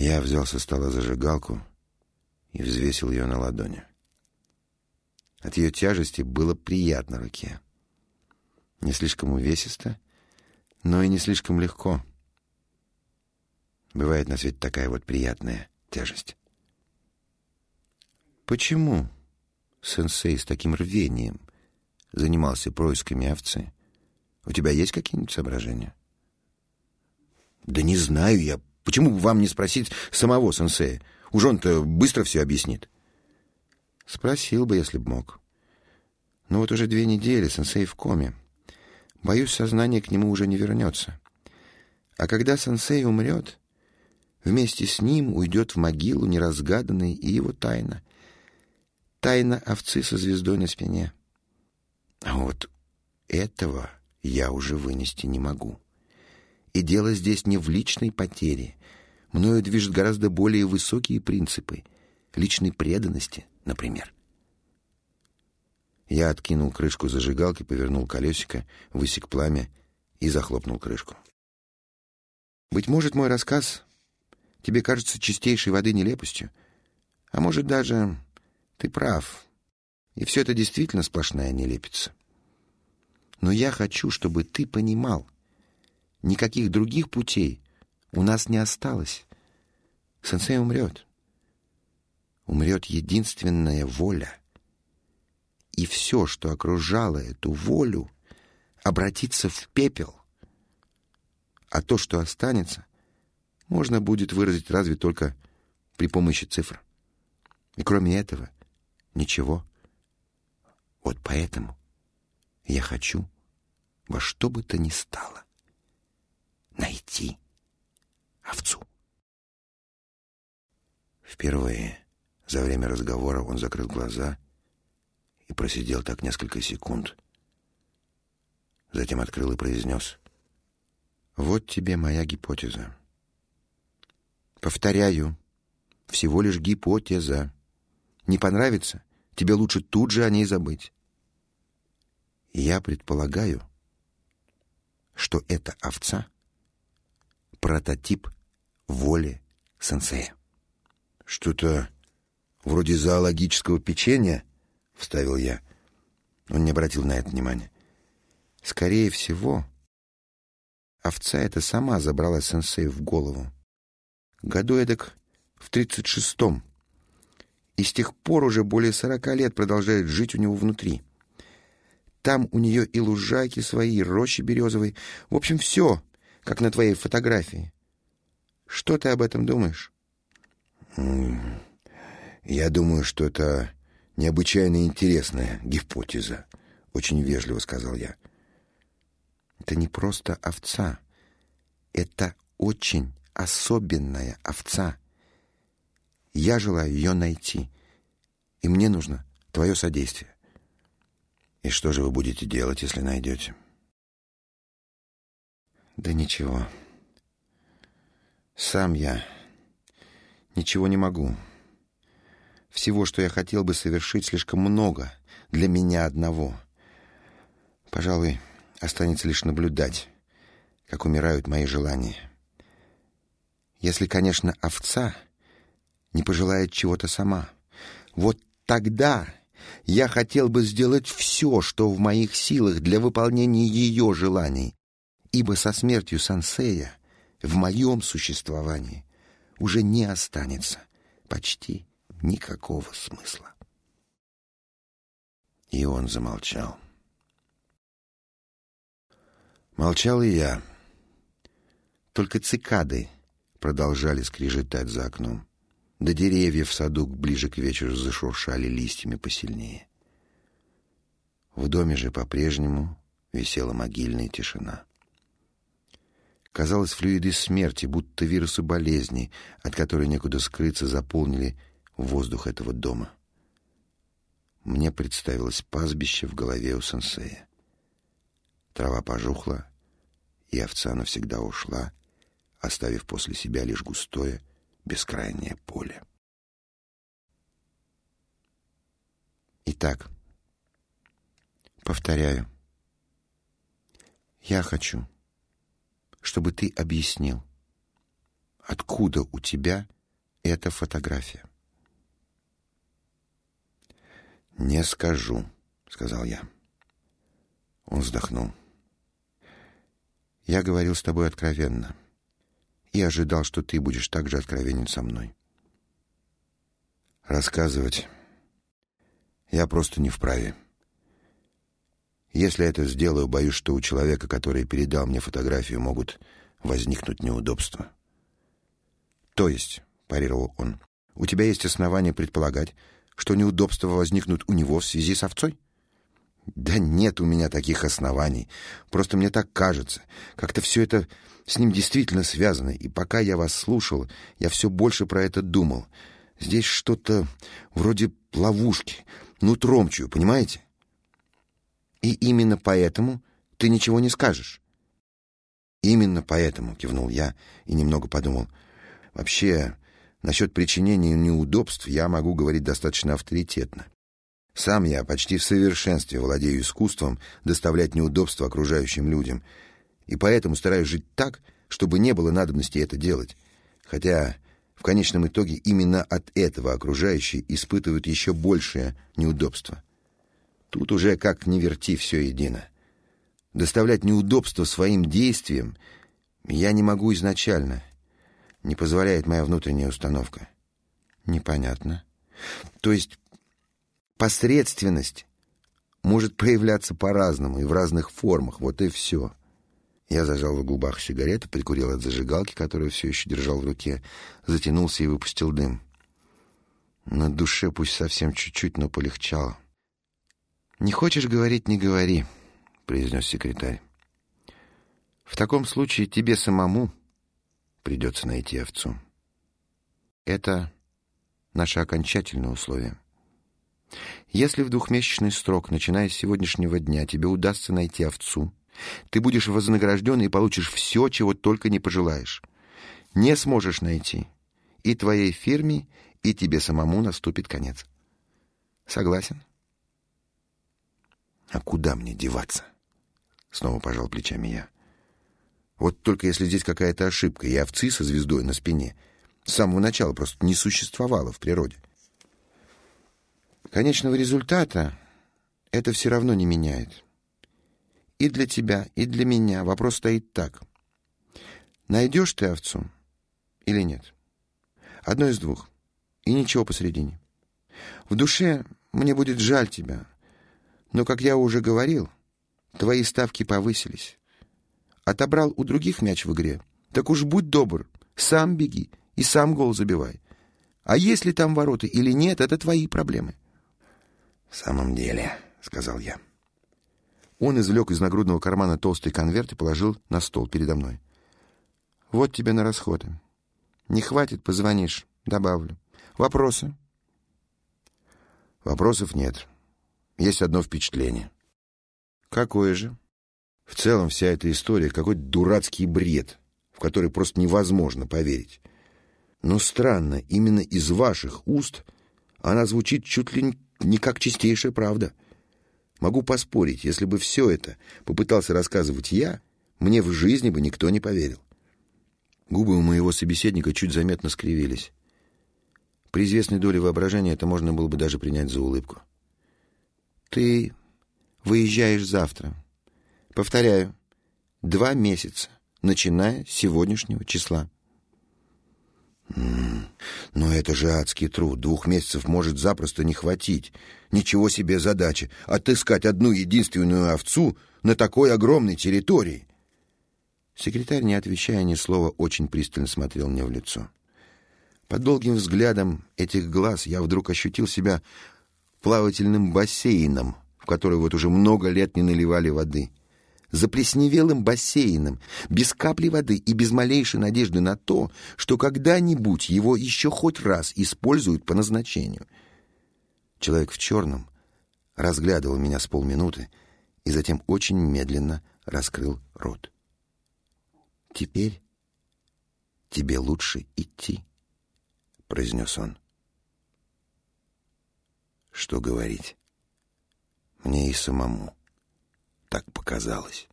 Я взял со стола зажигалку и взвесил ее на ладони. От ее тяжести было приятно руке. Не слишком увесисто, но и не слишком легко. Бывает на свете такая вот приятная тяжесть. Почему сенсей с таким рвением занимался происками овцы? У тебя есть какие-нибудь соображения? Да не знаю я. Почему бы вам не спросить самого сенсея? Уж он-то быстро все объяснит. Спросил бы, если б мог. Но вот уже две недели сенсей в коме. Боюсь, сознание к нему уже не вернется. А когда сенсей умрет, вместе с ним уйдет в могилу неразгаданной и его тайна. Тайна овцы со звездой на спине. А вот этого я уже вынести не могу. И дело здесь не в личной потере. Мною движут гораздо более высокие принципы. Личной преданности, например. Я откинул крышку зажигалки, повернул колесико, высек пламя и захлопнул крышку. Быть может, мой рассказ тебе кажется чистейшей воды нелепостью, а может даже ты прав, и все это действительно сплошная нелепица. Но я хочу, чтобы ты понимал, никаких других путей у нас не осталось. Сенсей умрет. Умрет единственная воля — и все, что окружало эту волю, обратится в пепел. А то, что останется, можно будет выразить разве только при помощи цифр. И кроме этого ничего. Вот поэтому я хочу во что бы то ни стало найти овцу. Впервые за время разговора он закрыл глаза и просидел так несколько секунд. Затем открыл и произнес. «Вот тебе моя гипотеза. Повторяю, всего лишь гипотеза. Не понравится, тебе лучше тут же о ней забыть. Я предполагаю, что эта овца — прототип воли сенсея. Что-то вроде зоологического печенья —— вставил я. Он не обратил на это внимания. «Скорее всего, овца эта сама забрала сенсею в голову. Году эдак в тридцать шестом. И с тех пор уже более сорока лет продолжает жить у него внутри. Там у нее и лужайки свои, и рощи березовые. В общем, все, как на твоей фотографии. Что ты об этом думаешь?» «Я думаю, что это необычайно интересная гипотеза, очень вежливо сказал я. Это не просто овца. Это очень особенная овца. Я желаю ее найти, и мне нужно твое содействие. И что же вы будете делать, если найдете? Да ничего. Сам я ничего не могу. Всего, что я хотел бы совершить, слишком много для меня одного. Пожалуй, останется лишь наблюдать, как умирают мои желания. Если, конечно, овца не пожелает чего-то сама. Вот тогда я хотел бы сделать все, что в моих силах для выполнения ее желаний, ибо со смертью Сансея в моем существовании уже не останется почти никакого смысла. И он замолчал. Молчал и я. Только цикады продолжали скрежетать за окном. До деревьев в саду ближе к вечеру зашуршали листьями посильнее. В доме же по-прежнему висела могильная тишина. Казалось, флюиды смерти, будто вирусы болезни, от которой некуда скрыться, заполнили воздух этого дома. Мне представилось пастбище в голове у сенсея. Трава пожухла, и овца навсегда ушла, оставив после себя лишь густое, бескрайнее поле. Итак, повторяю, я хочу, чтобы ты объяснил, откуда у тебя эта фотография?» «Не скажу», — сказал я. Он вздохнул. «Я говорил с тобой откровенно и ожидал, что ты будешь так же откровенен со мной. Рассказывать я просто не вправе. Если это сделаю, боюсь, что у человека, который передал мне фотографию, могут возникнуть неудобства. То есть, парировал он, у тебя есть основания предполагать, что неудобства возникнут у него в связи с овцой? Да нет у меня таких оснований. Просто мне так кажется. Как-то все это с ним действительно связано. И пока я вас слушал, я все больше про это думал. Здесь что-то вроде ловушки. Нутром чую, понимаете? И именно поэтому ты ничего не скажешь. Именно поэтому, кивнул я и немного подумал. Вообще, насчет причинения неудобств я могу говорить достаточно авторитетно. Сам я почти в совершенстве владею искусством доставлять неудобства окружающим людям, и поэтому стараюсь жить так, чтобы не было надобности это делать. Хотя в конечном итоге именно от этого окружающие испытывают еще большее неудобство. Тут уже как ни верти все едино. Доставлять неудобства своим действиям я не могу изначально. Не позволяет моя внутренняя установка. Непонятно. То есть посредственность может проявляться по-разному и в разных формах. Вот и все. Я зажал в губах сигарету, прикурил от зажигалки, которую все еще держал в руке, затянулся и выпустил дым. На душе пусть совсем чуть-чуть, но полегчало. «Не хочешь говорить — не говори», — произнес секретарь. «В таком случае тебе самому придется найти овцу. Это наше окончательное условие». Если в двухмесячный срок, начиная с сегодняшнего дня, тебе удастся найти овцу, ты будешь вознагражден и получишь все, чего только не пожелаешь. Не сможешь найти. И твоей фирме, и тебе самому наступит конец. Согласен? А куда мне деваться? Снова пожал плечами я. Вот только если здесь какая-то ошибка, и овцы со звездой на спине с самого начала просто не существовало в природе. Конечного результата это все равно не меняет. И для тебя, и для меня вопрос стоит так. Найдешь ты овцу или нет? Одно из двух. И ничего посередине. В душе мне будет жаль тебя. Но, как я уже говорил, твои ставки повысились. Отобрал у других мяч в игре. Так уж будь добр, сам беги и сам гол забивай. А если там ворота или нет, это твои проблемы. — В самом деле, — сказал я, — он извлек из нагрудного кармана толстый конверт и положил на стол передо мной. «Вот тебе на расходы. Не хватит, позвонишь, добавлю. Вопросы?» «Вопросов нет. Есть одно впечатление». «Какое же?» «В целом вся эта история — какой-то дурацкий бред, в который просто невозможно поверить. Но странно, именно из ваших уст она звучит чуть ли не как чистейшая правда». Могу поспорить, если бы все это попытался рассказывать я, мне в жизни бы никто не поверил. Губы у моего собеседника чуть заметно скривились. При известной доле воображения это можно было бы даже принять за улыбку. Ты выезжаешь завтра. Повторяю, два месяца, начиная с сегодняшнего числа. Но это же адский труд. Двух месяцев может запросто не хватить. Ничего себе задача — отыскать одну единственную овцу на такой огромной территории. Секретарь, не отвечая ни слова, очень пристально смотрел мне в лицо. Под долгим взглядом этих глаз я вдруг ощутил себя плавательным бассейном, в который вот уже много лет не наливали воды заплесневелым бассейном, без капли воды и без малейшей надежды на то, что когда-нибудь его еще хоть раз используют по назначению. Человек в черном разглядывал меня с полминуты и затем очень медленно раскрыл рот. «Теперь тебе лучше идти», — произнес он. Что говорить? Мне и самому так показалось.